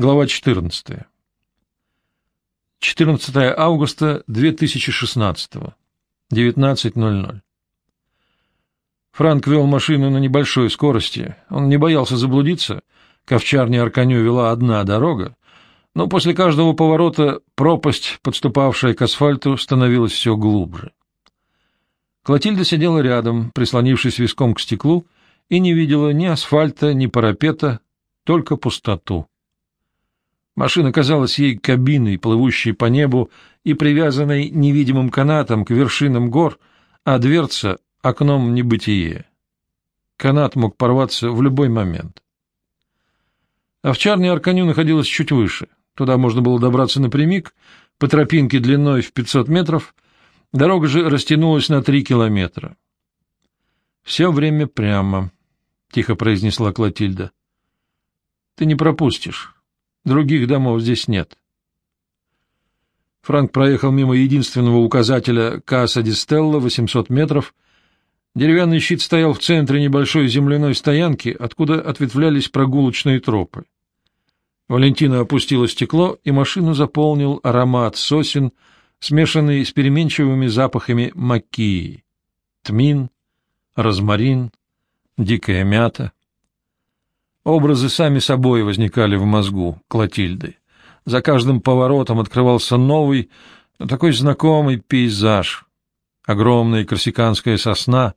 Глава 14. 14 августа 2016. 19.00. Франк вел машину на небольшой скорости. Он не боялся заблудиться. К овчарне Арканю вела одна дорога, но после каждого поворота пропасть, подступавшая к асфальту, становилась все глубже. Клотильда сидела рядом, прислонившись виском к стеклу, и не видела ни асфальта, ни парапета, только пустоту. Машина казалась ей кабиной, плывущей по небу и привязанной невидимым канатом к вершинам гор, а дверца — окном небытие. Канат мог порваться в любой момент. Овчарня Арканю находилась чуть выше. Туда можно было добраться напрямик, по тропинке длиной в 500 метров. Дорога же растянулась на 3 километра. — Все время прямо, — тихо произнесла Клотильда. — Ты не пропустишь. Других домов здесь нет. Франк проехал мимо единственного указателя Касса Дистелла 800 метров. Деревянный щит стоял в центре небольшой земляной стоянки, откуда ответвлялись прогулочные тропы. Валентина опустила стекло, и машину заполнил аромат сосен, смешанный с переменчивыми запахами макии. Тмин, розмарин, дикая мята — Образы сами собой возникали в мозгу Клотильды. За каждым поворотом открывался новый, но такой знакомый пейзаж. Огромная корсиканская сосна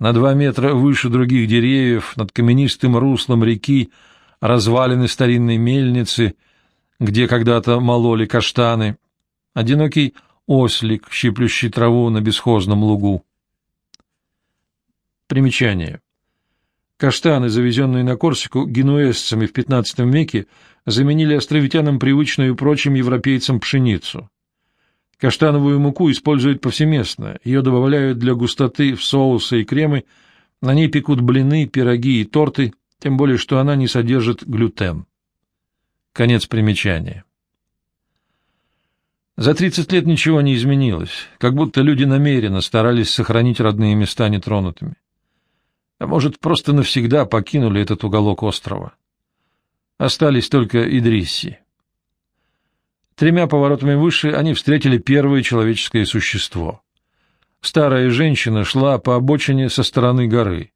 на два метра выше других деревьев над каменистым руслом реки, развалины старинной мельницы, где когда-то мололи каштаны, одинокий ослик, щиплющий траву на бесхозном лугу. Примечание. Каштаны, завезенные на Корсику генуэзцами в XV веке, заменили островитянам привычную прочим европейцам пшеницу. Каштановую муку используют повсеместно, ее добавляют для густоты в соусы и кремы, на ней пекут блины, пироги и торты, тем более что она не содержит глютен. Конец примечания. За 30 лет ничего не изменилось, как будто люди намеренно старались сохранить родные места нетронутыми а может, просто навсегда покинули этот уголок острова. Остались только Идрисси. Тремя поворотами выше они встретили первое человеческое существо. Старая женщина шла по обочине со стороны горы.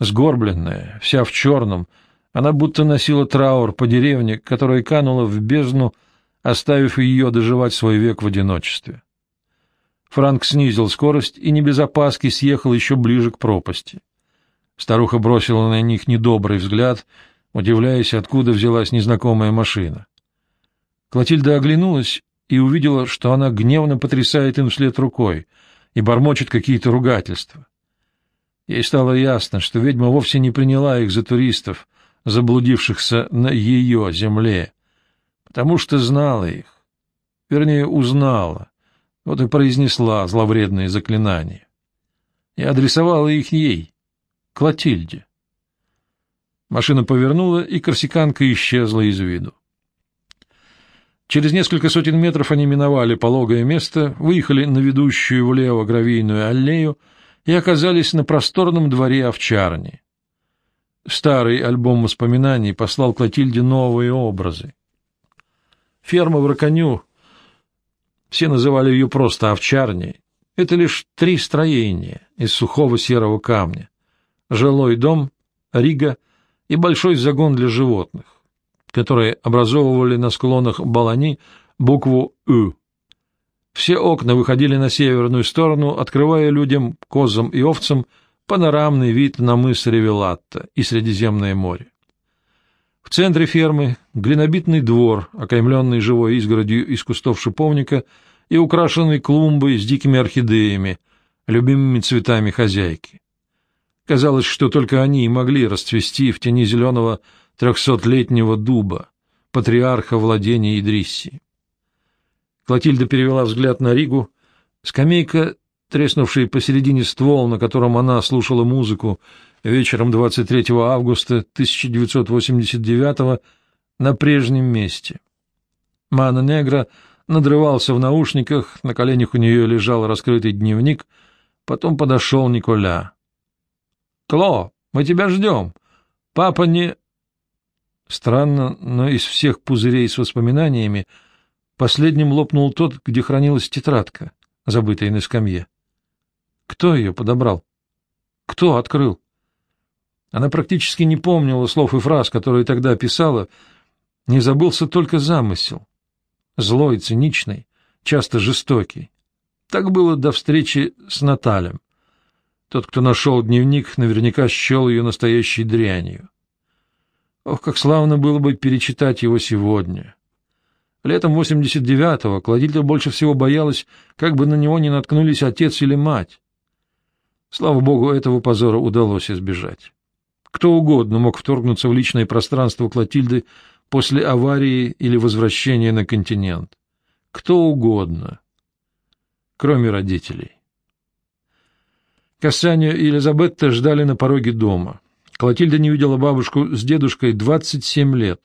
Сгорбленная, вся в черном, она будто носила траур по деревне, которая канула в бездну, оставив ее доживать свой век в одиночестве. Франк снизил скорость и не без опаски съехал еще ближе к пропасти. Старуха бросила на них недобрый взгляд, удивляясь, откуда взялась незнакомая машина. Клотильда оглянулась и увидела, что она гневно потрясает им вслед рукой и бормочет какие-то ругательства. Ей стало ясно, что ведьма вовсе не приняла их за туристов, заблудившихся на ее земле, потому что знала их, вернее, узнала, вот и произнесла зловредные заклинания. И адресовала их ей — Клотильде. Машина повернула, и корсиканка исчезла из виду. Через несколько сотен метров они миновали пологое место, выехали на ведущую влево гравийную аллею и оказались на просторном дворе овчарни. Старый альбом воспоминаний послал Клотильде новые образы. Ферма в Раконю, все называли ее просто овчарней, это лишь три строения из сухого серого камня жилой дом, Рига и большой загон для животных, которые образовывали на склонах Балани букву «Ü». Все окна выходили на северную сторону, открывая людям, козам и овцам панорамный вид на мыс Ревелатта и Средиземное море. В центре фермы глинобитный двор, окаймленный живой изгородью из кустов шиповника и украшенный клумбой с дикими орхидеями, любимыми цветами хозяйки. Казалось, что только они и могли расцвести в тени зеленого трехсотлетнего дуба, патриарха владения Идриссии. Клотильда перевела взгляд на Ригу. Скамейка, треснувшая посередине ствол, на котором она слушала музыку вечером 23 августа 1989 на прежнем месте. Мана Негра надрывался в наушниках, на коленях у нее лежал раскрытый дневник, потом подошел Николя. Кло, мы тебя ждем. Папа не... Странно, но из всех пузырей с воспоминаниями последним лопнул тот, где хранилась тетрадка, забытая на скамье. Кто ее подобрал? Кто открыл? Она практически не помнила слов и фраз, которые тогда писала, не забылся только замысел. Злой, циничный, часто жестокий. Так было до встречи с Наталем. Тот, кто нашел дневник, наверняка счел ее настоящей дрянью. Ох, как славно было бы перечитать его сегодня. Летом 89-го Кладильда больше всего боялась, как бы на него не наткнулись отец или мать. Слава богу, этого позора удалось избежать. Кто угодно мог вторгнуться в личное пространство Клотильды после аварии или возвращения на континент. Кто угодно, кроме родителей. Кассанию и Елизабетта ждали на пороге дома. Клотильда не видела бабушку с дедушкой 27 лет,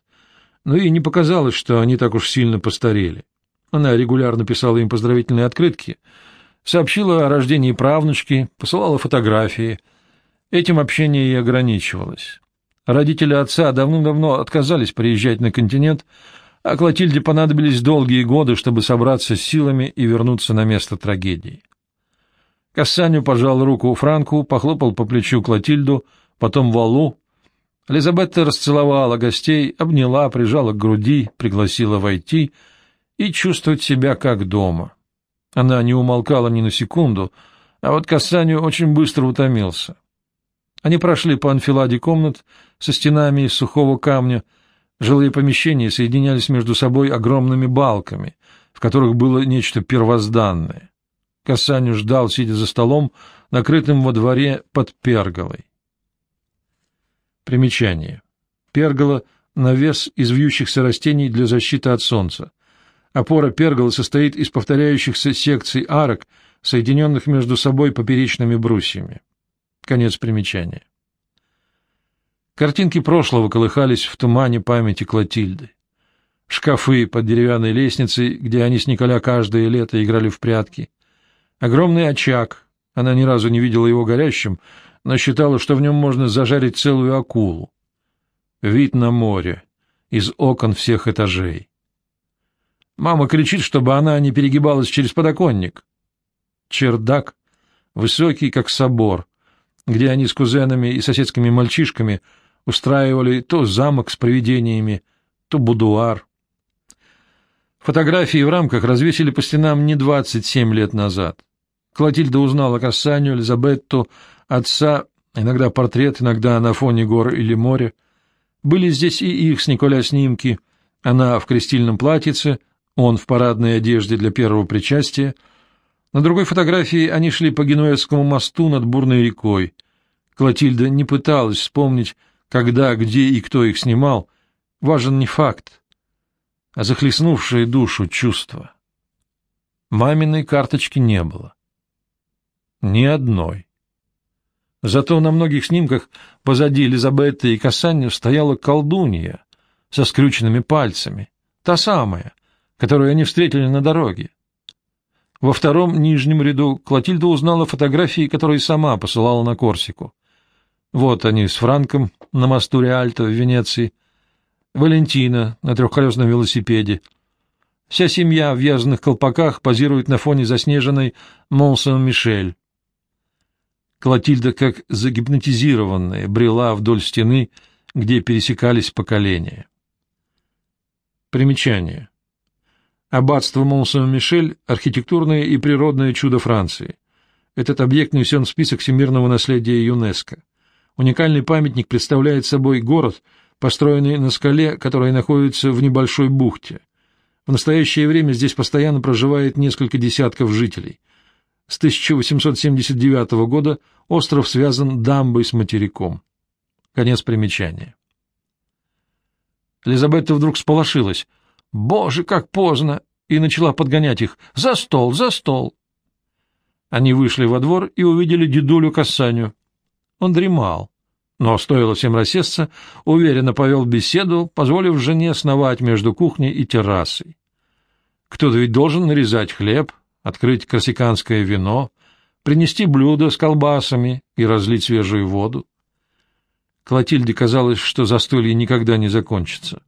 но ей не показалось, что они так уж сильно постарели. Она регулярно писала им поздравительные открытки, сообщила о рождении правнучки, посылала фотографии. Этим общение и ограничивалось. Родители отца давным-давно отказались приезжать на континент, а Клотильде понадобились долгие годы, чтобы собраться с силами и вернуться на место трагедии. Кассаню пожал руку Франку, похлопал по плечу Клотильду, потом Валу. Лизабетта расцеловала гостей, обняла, прижала к груди, пригласила войти и чувствовать себя как дома. Она не умолкала ни на секунду, а вот Кассаню очень быстро утомился. Они прошли по анфиладе комнат со стенами из сухого камня. Жилые помещения соединялись между собой огромными балками, в которых было нечто первозданное. Касаню ждал, сидя за столом, накрытым во дворе под перголой. Примечание. Пергола — навес из вьющихся растений для защиты от солнца. Опора перголы состоит из повторяющихся секций арок, соединенных между собой поперечными брусьями. Конец примечания. Картинки прошлого колыхались в тумане памяти Клотильды. Шкафы под деревянной лестницей, где они с Николя каждое лето играли в прятки. Огромный очаг. Она ни разу не видела его горящим, но считала, что в нем можно зажарить целую акулу. Вид на море, из окон всех этажей. Мама кричит, чтобы она не перегибалась через подоконник. Чердак, высокий, как собор, где они с кузенами и соседскими мальчишками устраивали то замок с привидениями, то будуар. Фотографии в рамках развесили по стенам не 27 лет назад. Клотильда узнала Кассанию, Элизабетту, отца, иногда портрет, иногда на фоне гор или моря. Были здесь и их с Николя снимки. Она в крестильном платьице, он в парадной одежде для первого причастия — на другой фотографии они шли по Генуэзскому мосту над бурной рекой. Клотильда не пыталась вспомнить, когда, где и кто их снимал. Важен не факт, а захлестнувшее душу чувство. Маминой карточки не было. Ни одной. Зато на многих снимках позади Элизабеты и Касанью стояла колдунья со скрюченными пальцами, та самая, которую они встретили на дороге. Во втором нижнем ряду Клотильда узнала фотографии, которые сама посылала на Корсику. Вот они с Франком на мосту Реальто в Венеции, Валентина на трехколесном велосипеде. Вся семья в вязаных колпаках позирует на фоне заснеженной Монсен-Мишель. Клотильда, как загипнотизированная, брела вдоль стены, где пересекались поколения. Примечание. Аббатство Монсен-Мишель – архитектурное и природное чудо Франции. Этот объект внесен в список всемирного наследия ЮНЕСКо. Уникальный памятник представляет собой город, построенный на скале, которая находится в небольшой бухте. В настоящее время здесь постоянно проживает несколько десятков жителей. С 1879 года остров связан дамбой с материком. Конец примечания. Элизабетта вдруг сполошилась – «Боже, как поздно!» и начала подгонять их. «За стол, за стол!» Они вышли во двор и увидели дедулю Кассаню. Он дремал, но, стоило всем рассесться, уверенно повел беседу, позволив жене сновать между кухней и террасой. Кто-то ведь должен нарезать хлеб, открыть корсиканское вино, принести блюдо с колбасами и разлить свежую воду. Клотильде казалось, что застолье никогда не закончится.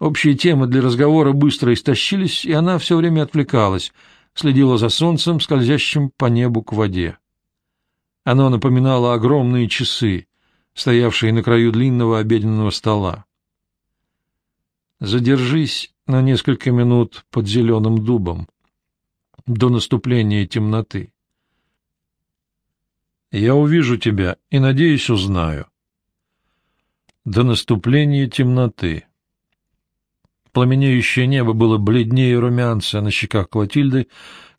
Общие темы для разговора быстро истощились, и она все время отвлекалась, следила за солнцем, скользящим по небу к воде. Оно напоминало огромные часы, стоявшие на краю длинного обеденного стола. «Задержись на несколько минут под зеленым дубом до наступления темноты. Я увижу тебя и, надеюсь, узнаю. До наступления темноты. Пламенеющее небо было бледнее румянца на щеках Клотильды,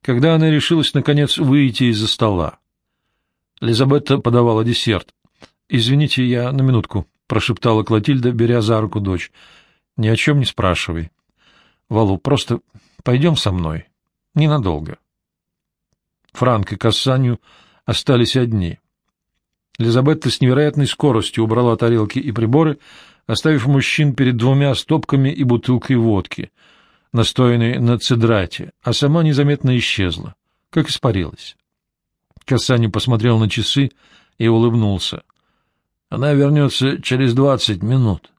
когда она решилась, наконец, выйти из-за стола. Лизабетта подавала десерт. — Извините, я на минутку, — прошептала Клотильда, беря за руку дочь. — Ни о чем не спрашивай. Валу, просто пойдем со мной. Ненадолго. Франк и Кассанью остались одни. Лизабетта с невероятной скоростью убрала тарелки и приборы, оставив мужчин перед двумя стопками и бутылкой водки, настоянной на цедрате, а сама незаметно исчезла, как испарилась. Кассанью посмотрел на часы и улыбнулся. — Она вернется через двадцать минут,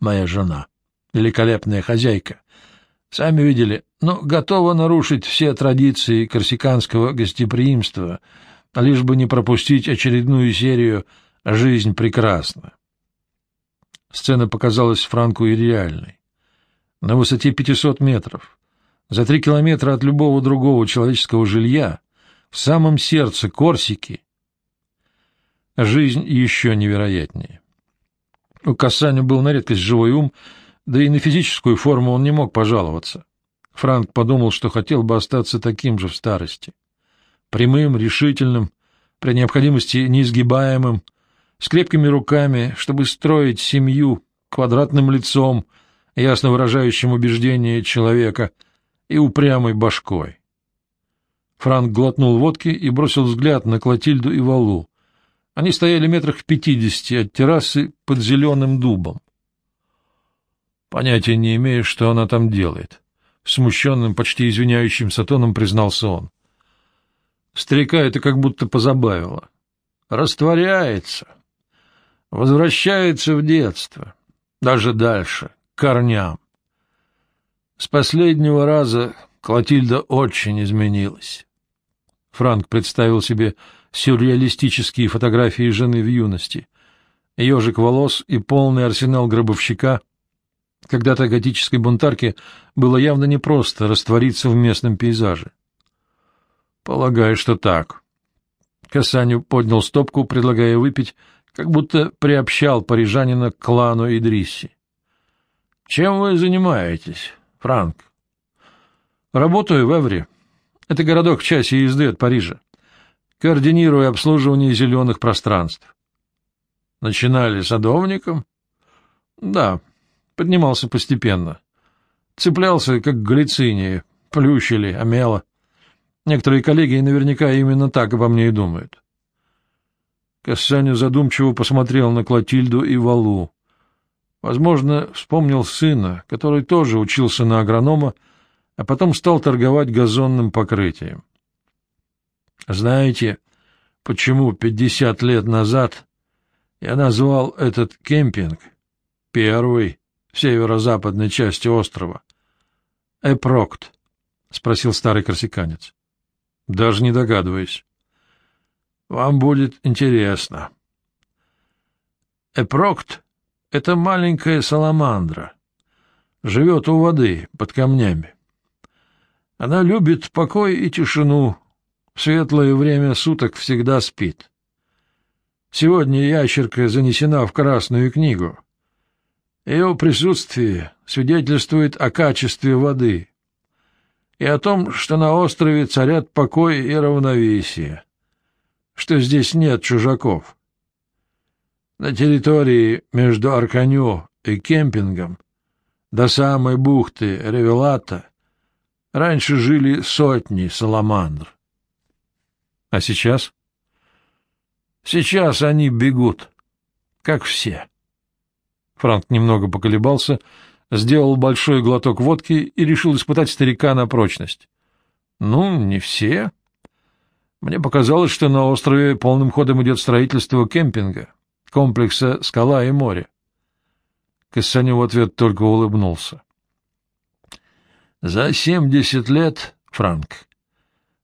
моя жена, великолепная хозяйка. Сами видели, но готова нарушить все традиции корсиканского гостеприимства, лишь бы не пропустить очередную серию «Жизнь прекрасна». Сцена показалась Франку и реальной. На высоте 500 метров, за три километра от любого другого человеческого жилья, в самом сердце Корсики, жизнь еще невероятнее. У Касаня был на редкость живой ум, да и на физическую форму он не мог пожаловаться. Франк подумал, что хотел бы остаться таким же в старости. Прямым, решительным, при необходимости неизгибаемым, с крепкими руками, чтобы строить семью, квадратным лицом, ясно выражающим убеждение человека, и упрямой башкой. Франк глотнул водки и бросил взгляд на Клотильду и Валу. Они стояли метрах в пятидесяти от террасы под зеленым дубом. Понятия не имею, что она там делает. Смущенным, почти извиняющимся тоном признался он. Старика это как будто позабавило. Растворяется. Возвращается в детство. Даже дальше, к корням. С последнего раза Клотильда очень изменилась. Франк представил себе сюрреалистические фотографии жены в юности. Ежик волос и полный арсенал гробовщика — когда-то готической бунтарке было явно непросто раствориться в местном пейзаже. Полагаю, что так. Касаню поднял стопку, предлагая выпить, как будто приобщал парижанина к клану Идрисси. — Чем вы занимаетесь, Франк? — Работаю в Эври. Это городок в часе езды от Парижа. Координирую обслуживание зеленых пространств. — Начинали садовником? — Да. — Поднимался постепенно. Цеплялся, как глициния, плющили, омело. Некоторые коллеги наверняка именно так обо мне и думают. Кассаню задумчиво посмотрел на Клотильду и Валу. Возможно, вспомнил сына, который тоже учился на агронома, а потом стал торговать газонным покрытием. Знаете, почему пятьдесят лет назад я назвал этот кемпинг первый в северо-западной части острова. — Эпрокт? — спросил старый корсиканец. — Даже не догадываюсь. — Вам будет интересно. Эпрокт — это маленькая саламандра. Живет у воды, под камнями. Она любит покой и тишину. В светлое время суток всегда спит. Сегодня ящерка занесена в Красную книгу — ее присутствие свидетельствует о качестве воды и о том, что на острове царят покой и равновесие, что здесь нет чужаков. На территории между Арканё и кемпингом до самой бухты Ревелата раньше жили сотни саламандр. А сейчас? Сейчас они бегут, как все. Франк немного поколебался, сделал большой глоток водки и решил испытать старика на прочность. — Ну, не все. Мне показалось, что на острове полным ходом идет строительство кемпинга. комплекса «Скала и море». Кассаню в ответ только улыбнулся. За семьдесят лет, Франк,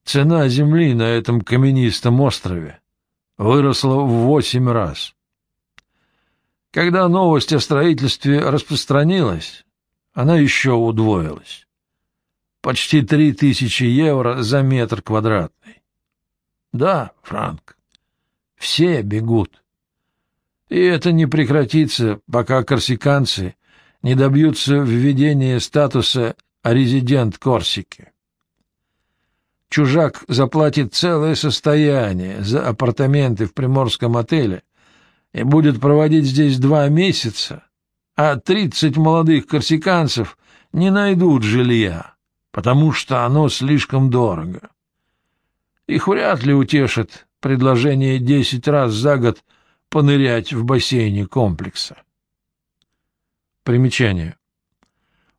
цена земли на этом каменистом острове выросла в восемь раз. Когда новость о строительстве распространилась, она еще удвоилась. Почти три тысячи евро за метр квадратный. Да, Франк, все бегут. И это не прекратится, пока корсиканцы не добьются введения статуса «резидент Корсики». Чужак заплатит целое состояние за апартаменты в приморском отеле и будет проводить здесь два месяца, а тридцать молодых корсиканцев не найдут жилья, потому что оно слишком дорого. Их вряд ли утешит предложение десять раз за год понырять в бассейне комплекса. Примечание.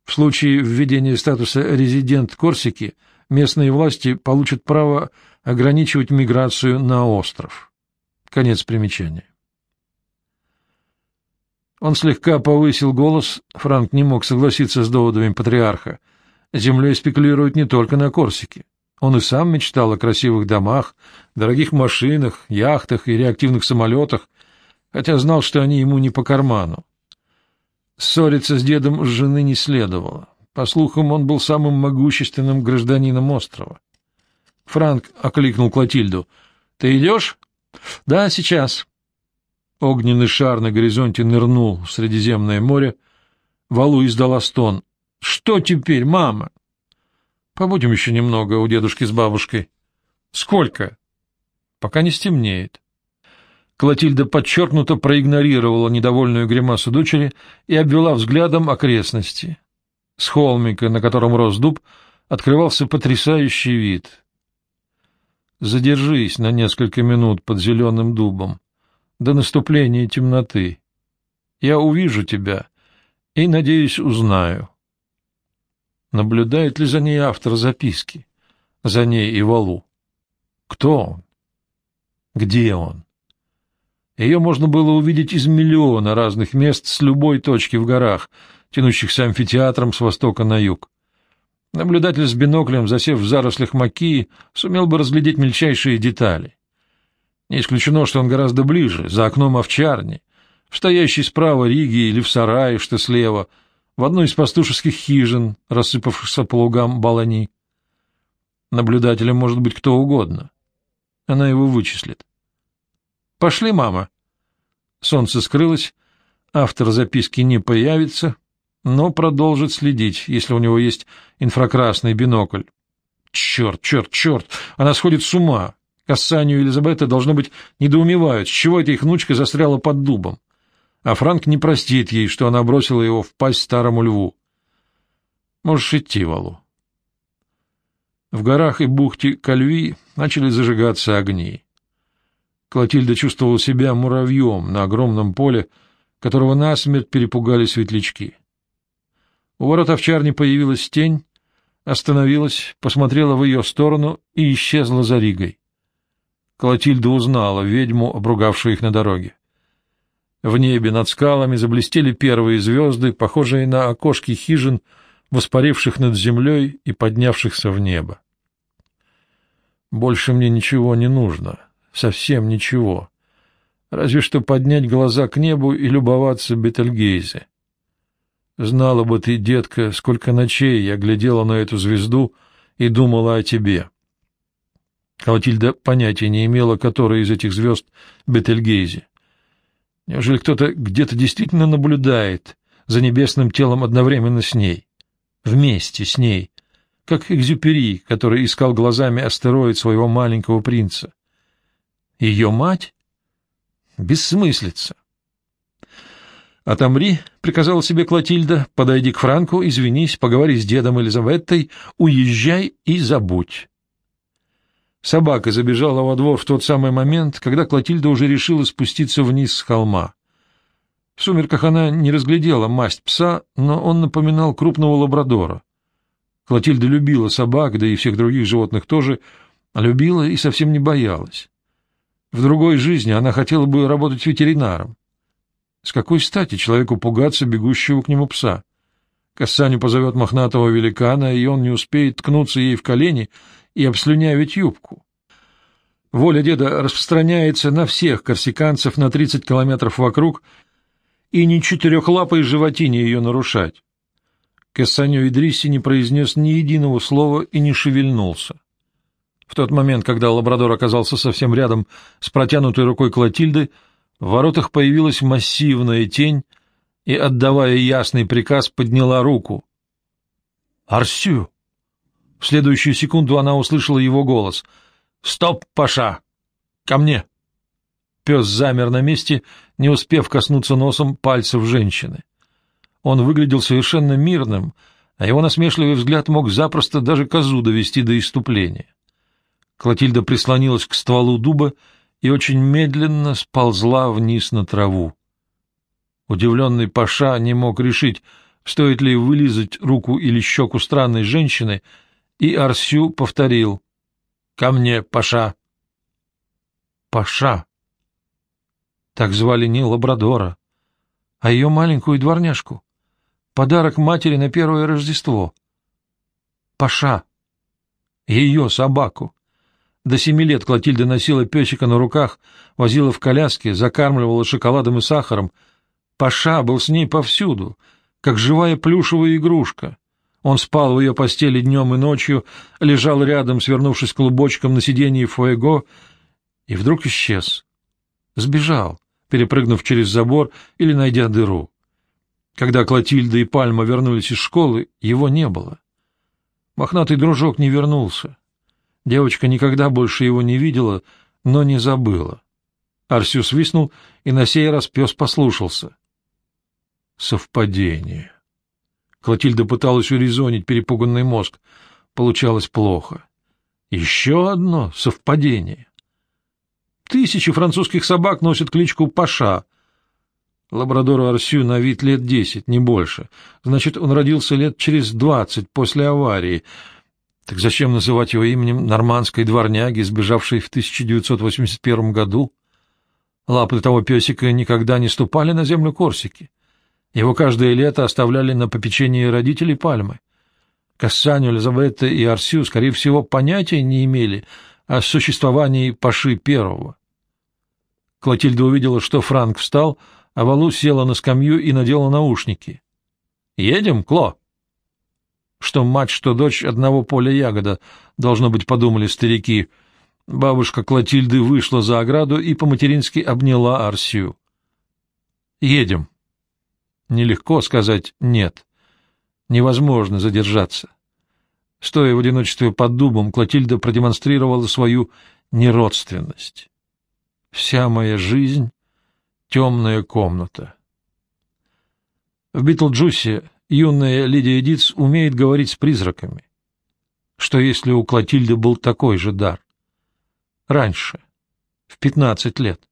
В случае введения статуса «резидент Корсики» местные власти получат право ограничивать миграцию на остров. Конец примечания. Он слегка повысил голос, Франк не мог согласиться с доводами патриарха. Землей спекулируют не только на Корсике. Он и сам мечтал о красивых домах, дорогих машинах, яхтах и реактивных самолетах, хотя знал, что они ему не по карману. Ссориться с дедом жены не следовало. По слухам, он был самым могущественным гражданином острова. Франк окликнул Клотильду. — Ты идешь? — Да, сейчас. Огненный шар на горизонте нырнул в Средиземное море. Валу издала стон. — Что теперь, мама? — Побудем еще немного у дедушки с бабушкой. — Сколько? — Пока не стемнеет. Клотильда подчеркнуто проигнорировала недовольную гримасу дочери и обвела взглядом окрестности. С холмика, на котором рос дуб, открывался потрясающий вид. Задержись на несколько минут под зеленым дубом до наступления темноты. Я увижу тебя и, надеюсь, узнаю. Наблюдает ли за ней автор записки? За ней и Валу? Кто он? Где он? Ее можно было увидеть из миллиона разных мест с любой точки в горах, тянущихся амфитеатром с востока на юг. Наблюдатель с биноклем, засев в зарослях макии, сумел бы разглядеть мельчайшие детали. Не исключено, что он гораздо ближе, за окном овчарни, в стоящей справа Риги или в сарае, что слева, в одной из пастушеских хижин, рассыпавшихся по лугам Балани. Наблюдателем может быть кто угодно. Она его вычислит. «Пошли, мама!» Солнце скрылось, автор записки не появится, но продолжит следить, если у него есть инфракрасный бинокль. Черт, черт, черт! Она сходит с ума! Кассанию и Елизабета, должно быть, недоумевают, с чего эта их внучка застряла под дубом. А Франк не простит ей, что она бросила его в пасть старому льву. Можешь идти, Валу. В горах и бухте Кальви начали зажигаться огни. Клотильда чувствовала себя муравьем на огромном поле, которого насмерть перепугали светлячки. У ворот овчарни появилась тень, остановилась, посмотрела в ее сторону и исчезла за Ригой. Клотильда узнала ведьму, обругавшую их на дороге. В небе над скалами заблестели первые звезды, похожие на окошки хижин, воспаривших над землей и поднявшихся в небо. Больше мне ничего не нужно, совсем ничего, разве что поднять глаза к небу и любоваться Бетельгейзе. Знала бы ты, детка, сколько ночей я глядела на эту звезду и думала о тебе. Клотильда понятия не имела, которая из этих звезд Бетельгейзе. Неужели кто-то где-то действительно наблюдает за небесным телом одновременно с ней? Вместе с ней, как Экзюпери, который искал глазами астероид своего маленького принца. Ее мать? Бессмыслица. «Отомри», — приказала себе Клотильда, — «подойди к Франку, извинись, поговори с дедом Елизаветтой, уезжай и забудь». Собака забежала во двор в тот самый момент, когда Клотильда уже решила спуститься вниз с холма. В сумерках она не разглядела масть пса, но он напоминал крупного лабрадора. Клотильда любила собак, да и всех других животных тоже, любила и совсем не боялась. В другой жизни она хотела бы работать ветеринаром, С какой стати человеку пугаться бегущего к нему пса? Кассаню позовет мохнатого великана, и он не успеет ткнуться ей в колени и обслюнявить юбку. Воля деда распространяется на всех корсиканцев на 30 километров вокруг, и ни четырехлапой животине ее нарушать. Кассаню Идрисси не произнес ни единого слова и не шевельнулся. В тот момент, когда лабрадор оказался совсем рядом с протянутой рукой Клотильды, в воротах появилась массивная тень и, отдавая ясный приказ, подняла руку. «Арсю!» В следующую секунду она услышала его голос — «Стоп, Паша! Ко мне!» Пес замер на месте, не успев коснуться носом пальцев женщины. Он выглядел совершенно мирным, а его насмешливый взгляд мог запросто даже козу довести до иступления. Клотильда прислонилась к стволу дуба и очень медленно сползла вниз на траву. Удивленный Паша не мог решить, стоит ли вылизать руку или щеку странной женщины, и Арсю повторил Ко мне, Паша. Паша. Так звали не Лабрадора, а ее маленькую дворняжку. Подарок матери на первое Рождество. Паша. Ее собаку. До семи лет Клотильда носила песика на руках, возила в коляске, закармливала шоколадом и сахаром. Паша был с ней повсюду, как живая плюшевая игрушка. Он спал в ее постели днем и ночью, лежал рядом, свернувшись клубочком на сиденье Фуэго, и вдруг исчез. Сбежал, перепрыгнув через забор или найдя дыру. Когда Клотильда и Пальма вернулись из школы, его не было. Мохнатый дружок не вернулся. Девочка никогда больше его не видела, но не забыла. Арсю свистнул, и на сей раз пес послушался. Совпадение. Клотильда пыталась урезонить перепуганный мозг. Получалось плохо. Еще одно совпадение. Тысячи французских собак носят кличку Паша. Лабрадору Арсю на вид лет десять, не больше. Значит, он родился лет через двадцать после аварии. Так зачем называть его именем нормандской дворняги, сбежавшей в 1981 году? Лапы того песика никогда не ступали на землю Корсики. Его каждое лето оставляли на попечении родителей Пальмы. Кассаню, Элизабетта и Арсю, скорее всего, понятия не имели о существовании Паши Первого. Клотильда увидела, что Франк встал, а Валу села на скамью и надела наушники. — Едем, Кло? Что мать, что дочь одного поля ягода, должно быть, подумали старики. Бабушка Клотильды вышла за ограду и по-матерински обняла Арсю. — Едем. Нелегко сказать «нет». Невозможно задержаться. Стоя в одиночестве под дубом, Клотильда продемонстрировала свою неродственность. Вся моя жизнь — темная комната. В Битлджусе юная Лидия Диц умеет говорить с призраками. Что если у Клотильды был такой же дар? Раньше, в пятнадцать лет.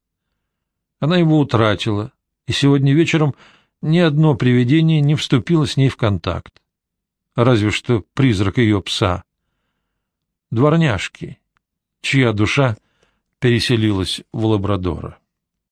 Она его утратила, и сегодня вечером ни одно привидение не вступило с ней в контакт. Разве что призрак ее пса. Дворняжки, чья душа переселилась в Лабрадора.